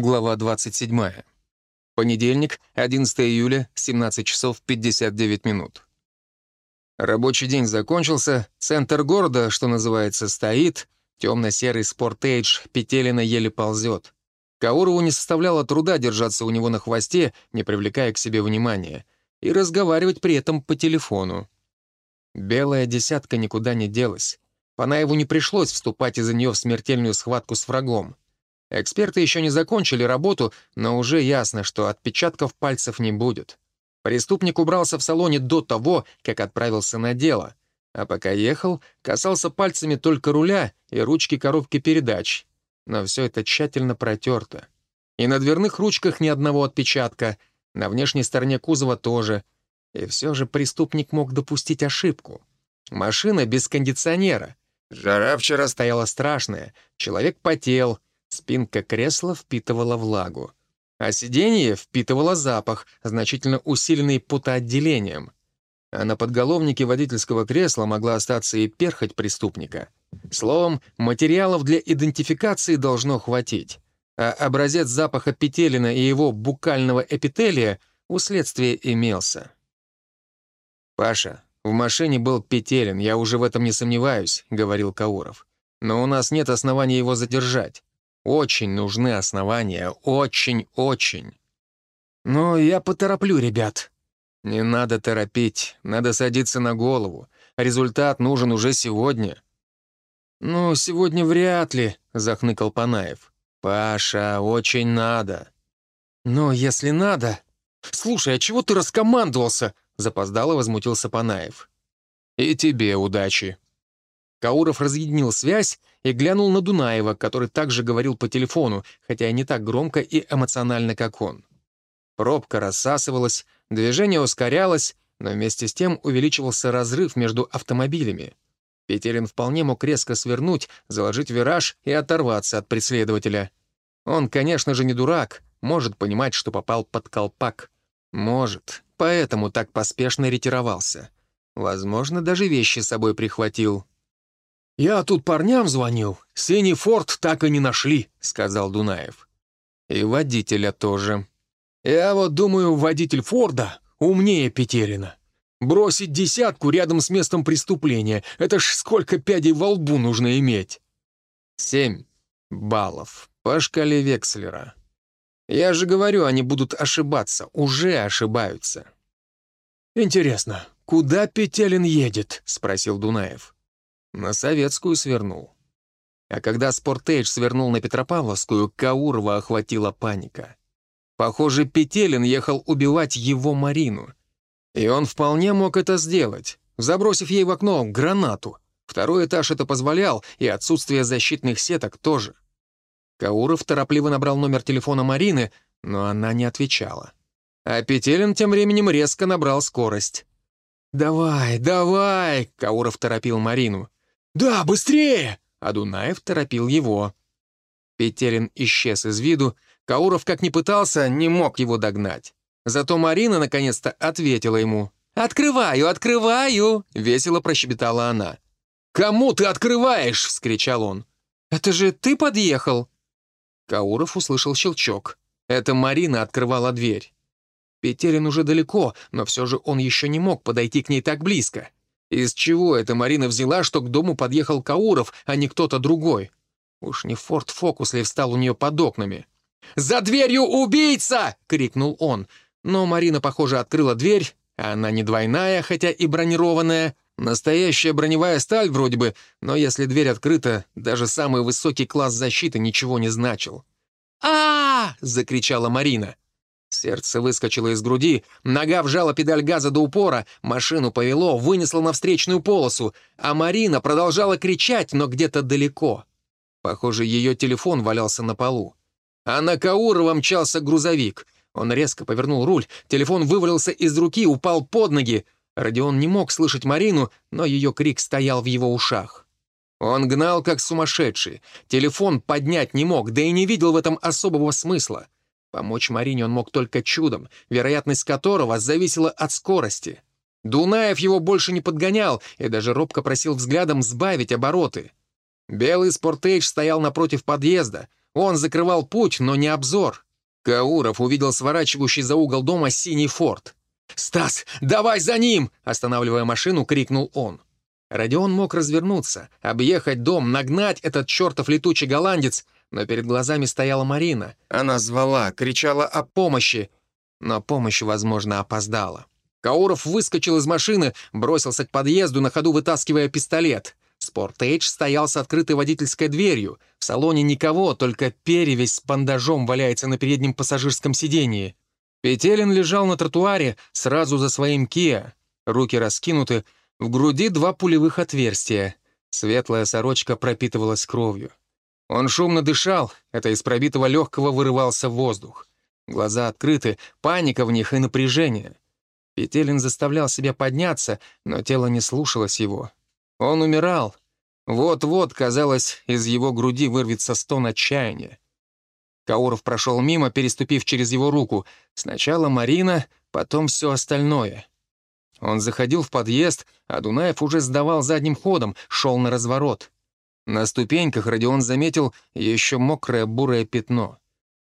Глава 27. Понедельник, 11 июля, 17 часов 59 минут. Рабочий день закончился, центр города, что называется, стоит, темно-серый спортейдж Петелина еле ползет. Каурову не составляло труда держаться у него на хвосте, не привлекая к себе внимания, и разговаривать при этом по телефону. Белая десятка никуда не делась. Панаеву не пришлось вступать из-за нее в смертельную схватку с врагом. Эксперты еще не закончили работу, но уже ясно, что отпечатков пальцев не будет. Преступник убрался в салоне до того, как отправился на дело, а пока ехал, касался пальцами только руля и ручки коробки передач. Но все это тщательно протерто. И на дверных ручках ни одного отпечатка, на внешней стороне кузова тоже. И все же преступник мог допустить ошибку. Машина без кондиционера. Жара вчера стояла страшная, человек потел — Спинка кресла впитывала влагу, а сиденье впитывало запах, значительно усиленный потоотделением. А на подголовнике водительского кресла могла остаться и перхоть преступника. Словом, материалов для идентификации должно хватить, а образец запаха петелина и его букального эпителия у следствия имелся. «Паша, в машине был Петелин, я уже в этом не сомневаюсь», — говорил Кауров. «Но у нас нет оснований его задержать. Очень нужны основания, очень-очень. Но я потороплю ребят. Не надо торопить, надо садиться на голову. Результат нужен уже сегодня. «Ну, сегодня вряд ли», — захныкал Панаев. «Паша, очень надо». «Но если надо...» «Слушай, а чего ты раскомандовался?» — запоздало возмутился Панаев. «И тебе удачи». Кауров разъединил связь и глянул на Дунаева, который также говорил по телефону, хотя и не так громко и эмоционально, как он. Пробка рассасывалась, движение ускорялось, но вместе с тем увеличивался разрыв между автомобилями. Петерин вполне мог резко свернуть, заложить вираж и оторваться от преследователя. Он, конечно же, не дурак, может понимать, что попал под колпак. Может, поэтому так поспешно ретировался. Возможно, даже вещи с собой прихватил. «Я тут парням звонил. Синий форт так и не нашли», — сказал Дунаев. «И водителя тоже». «Я вот думаю, водитель Форда умнее Петерина. Бросить десятку рядом с местом преступления — это ж сколько пядей во лбу нужно иметь». «Семь баллов по шкале Векслера. Я же говорю, они будут ошибаться, уже ошибаются». «Интересно, куда Петелин едет?» — спросил Дунаев. На Советскую свернул. А когда Спортейдж свернул на Петропавловскую, Каурова охватила паника. Похоже, Петелин ехал убивать его Марину. И он вполне мог это сделать, забросив ей в окно гранату. Второй этаж это позволял, и отсутствие защитных сеток тоже. Кауров торопливо набрал номер телефона Марины, но она не отвечала. А Петелин тем временем резко набрал скорость. «Давай, давай!» — Кауров торопил Марину. «Да, быстрее!» А Дунаев торопил его. Петерин исчез из виду. Кауров, как ни пытался, не мог его догнать. Зато Марина наконец-то ответила ему. «Открываю, открываю!» — весело прощебетала она. «Кому ты открываешь?» — вскричал он. «Это же ты подъехал!» Кауров услышал щелчок. Это Марина открывала дверь. Петерин уже далеко, но все же он еще не мог подойти к ней так близко. Из чего эта Марина взяла, что к дому подъехал Кауров, а не кто-то другой? Уж не Форд Фокус ли встал у нее под окнами? «За дверью убийца!» — крикнул он. Но Марина, похоже, открыла дверь, она не двойная, хотя и бронированная. Настоящая броневая сталь вроде бы, но если дверь открыта, даже самый высокий класс защиты ничего не значил. -а закричала Марина. Сердце выскочило из груди, нога вжала педаль газа до упора, машину повело, вынесло на встречную полосу, а Марина продолжала кричать, но где-то далеко. Похоже, ее телефон валялся на полу. А на Каурова мчался грузовик. Он резко повернул руль, телефон вывалился из руки, упал под ноги. Родион не мог слышать Марину, но ее крик стоял в его ушах. Он гнал как сумасшедший. Телефон поднять не мог, да и не видел в этом особого смысла. Помочь Марине он мог только чудом, вероятность которого зависела от скорости. Дунаев его больше не подгонял и даже робко просил взглядом сбавить обороты. Белый спортейдж стоял напротив подъезда. Он закрывал путь, но не обзор. Кауров увидел сворачивающий за угол дома синий форт. «Стас, давай за ним!» — останавливая машину, крикнул он. Родион мог развернуться, объехать дом, нагнать этот чертов летучий голландец, но перед глазами стояла Марина. Она звала, кричала о помощи, но помощь, возможно, опоздала. Кауров выскочил из машины, бросился к подъезду, на ходу вытаскивая пистолет. Спортейдж стоял с открытой водительской дверью. В салоне никого, только перевесь с бандажом валяется на переднем пассажирском сидении. Петелин лежал на тротуаре сразу за своим Киа. Руки раскинуты, в груди два пулевых отверстия. Светлая сорочка пропитывалась кровью. Он шумно дышал, это из пробитого легкого вырывался воздух. Глаза открыты, паника в них и напряжение. Петелин заставлял себя подняться, но тело не слушалось его. Он умирал. Вот-вот, казалось, из его груди вырвется стон отчаяния. Кауров прошел мимо, переступив через его руку. Сначала Марина, потом все остальное. Он заходил в подъезд, а Дунаев уже сдавал задним ходом, шел на разворот. На ступеньках Родион заметил еще мокрое бурое пятно.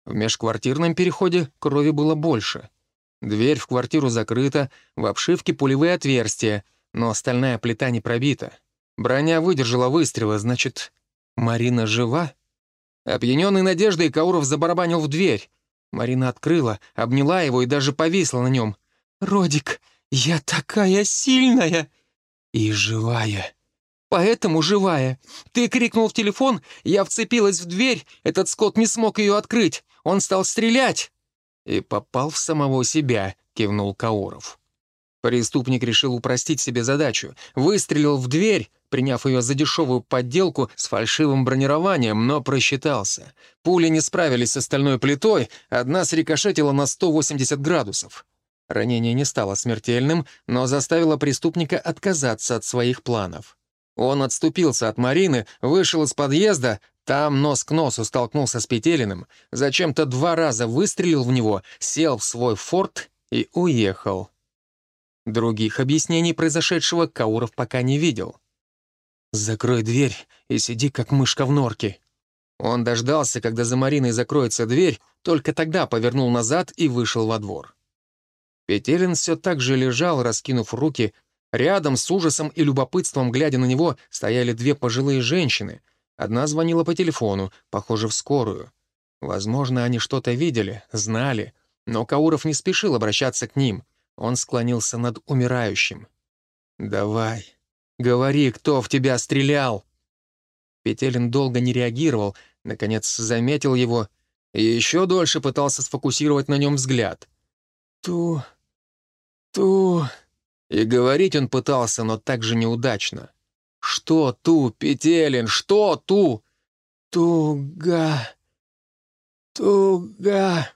В межквартирном переходе крови было больше. Дверь в квартиру закрыта, в обшивке пулевые отверстия, но остальная плита не пробита. Броня выдержала выстрелы, значит, Марина жива? Опьяненный надеждой, Кауров забарабанил в дверь. Марина открыла, обняла его и даже повисла на нем. «Родик, я такая сильная!» «И живая!» «Поэтому живая. Ты крикнул в телефон, я вцепилась в дверь, этот скот не смог ее открыть. Он стал стрелять!» «И попал в самого себя», — кивнул Кауров. Преступник решил упростить себе задачу. Выстрелил в дверь, приняв ее за дешевую подделку с фальшивым бронированием, но просчитался. Пули не справились с остальной плитой, одна срикошетила на 180 градусов. Ранение не стало смертельным, но заставило преступника отказаться от своих планов. Он отступился от Марины, вышел из подъезда, там нос к носу столкнулся с Петелиным, зачем-то два раза выстрелил в него, сел в свой форт и уехал. Других объяснений произошедшего Кауров пока не видел. «Закрой дверь и сиди, как мышка в норке». Он дождался, когда за Мариной закроется дверь, только тогда повернул назад и вышел во двор. Петелин все так же лежал, раскинув руки. Рядом с ужасом и любопытством, глядя на него, стояли две пожилые женщины — Одна звонила по телефону, похоже, в скорую. Возможно, они что-то видели, знали, но Кауров не спешил обращаться к ним. Он склонился над умирающим. «Давай, говори, кто в тебя стрелял!» Петелин долго не реагировал, наконец заметил его и еще дольше пытался сфокусировать на нем взгляд. «Ту... ту...» И говорить он пытался, но так же неудачно. «Что ту, Петелин, что ту?» «Туга... туга...»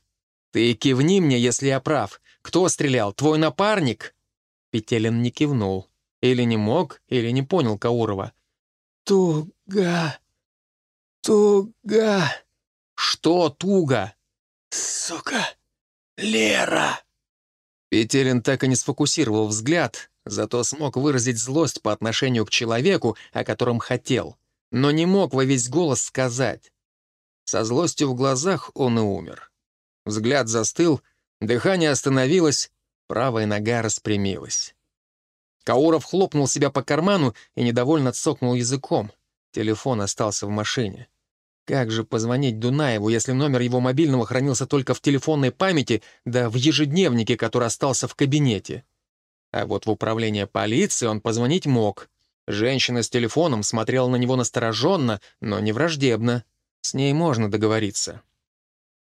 «Ты кивни мне, если я прав. Кто стрелял, твой напарник?» Петелин не кивнул. Или не мог, или не понял Каурова. «Туга... туга...» «Что туго?» «Сука... Лера...» Петелин так и не сфокусировал взгляд, Зато смог выразить злость по отношению к человеку, о котором хотел, но не мог во весь голос сказать. Со злостью в глазах он и умер. Взгляд застыл, дыхание остановилось, правая нога распрямилась. Кауров хлопнул себя по карману и недовольно цокнул языком. Телефон остался в машине. Как же позвонить Дунаеву, если номер его мобильного хранился только в телефонной памяти, да в ежедневнике, который остался в кабинете? А вот в управление полиции он позвонить мог. Женщина с телефоном смотрела на него настороженно, но не враждебно. С ней можно договориться.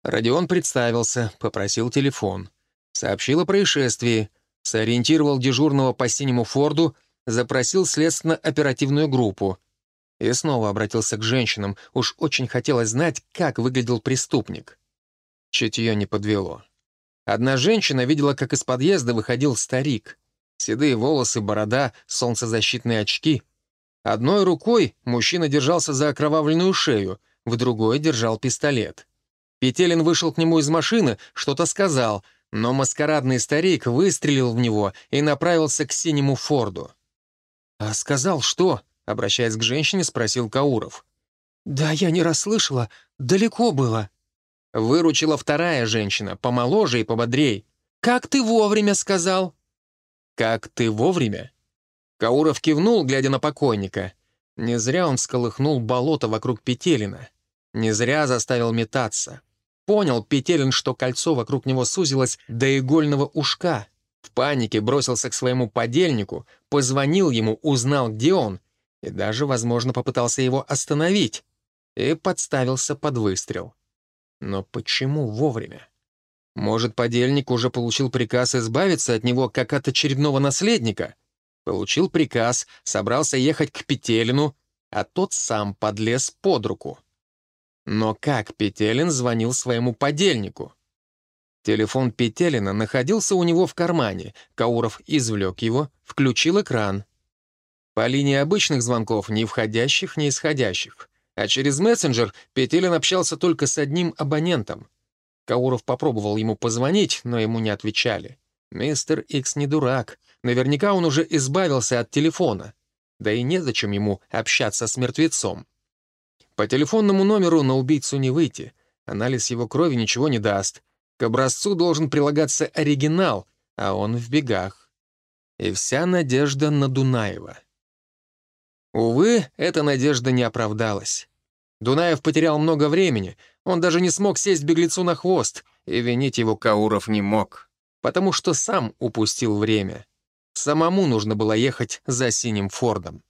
Родион представился, попросил телефон. Сообщил о происшествии, сориентировал дежурного по синему Форду, запросил следственно-оперативную группу. И снова обратился к женщинам. Уж очень хотелось знать, как выглядел преступник. Чутье не подвело. Одна женщина видела, как из подъезда выходил старик. Седые волосы, борода, солнцезащитные очки. Одной рукой мужчина держался за окровавленную шею, в другой держал пистолет. Петелин вышел к нему из машины, что-то сказал, но маскарадный старик выстрелил в него и направился к синему Форду. «А сказал что?» — обращаясь к женщине, спросил Кауров. «Да я не расслышала. Далеко было». Выручила вторая женщина, помоложе и пободрей. «Как ты вовремя сказал?» «Как ты вовремя?» Кауров кивнул, глядя на покойника. Не зря он всколыхнул болото вокруг Петелина. Не зря заставил метаться. Понял Петелин, что кольцо вокруг него сузилось до игольного ушка. В панике бросился к своему подельнику, позвонил ему, узнал, где он, и даже, возможно, попытался его остановить. И подставился под выстрел. Но почему вовремя? Может, подельник уже получил приказ избавиться от него, как от очередного наследника? Получил приказ, собрался ехать к Петелину, а тот сам подлез под руку. Но как Петелин звонил своему подельнику? Телефон Петелина находился у него в кармане. Кауров извлек его, включил экран. По линии обычных звонков ни входящих, ни исходящих. А через мессенджер Петелин общался только с одним абонентом. Кауров попробовал ему позвонить, но ему не отвечали. Мистер Икс не дурак. Наверняка он уже избавился от телефона. Да и незачем ему общаться с мертвецом. По телефонному номеру на убийцу не выйти. Анализ его крови ничего не даст. К образцу должен прилагаться оригинал, а он в бегах. И вся надежда на Дунаева. Увы, эта надежда не оправдалась. Дунаев потерял много времени, он даже не смог сесть беглецу на хвост, и винить его Кауров не мог, потому что сам упустил время. Самому нужно было ехать за синим Фордом.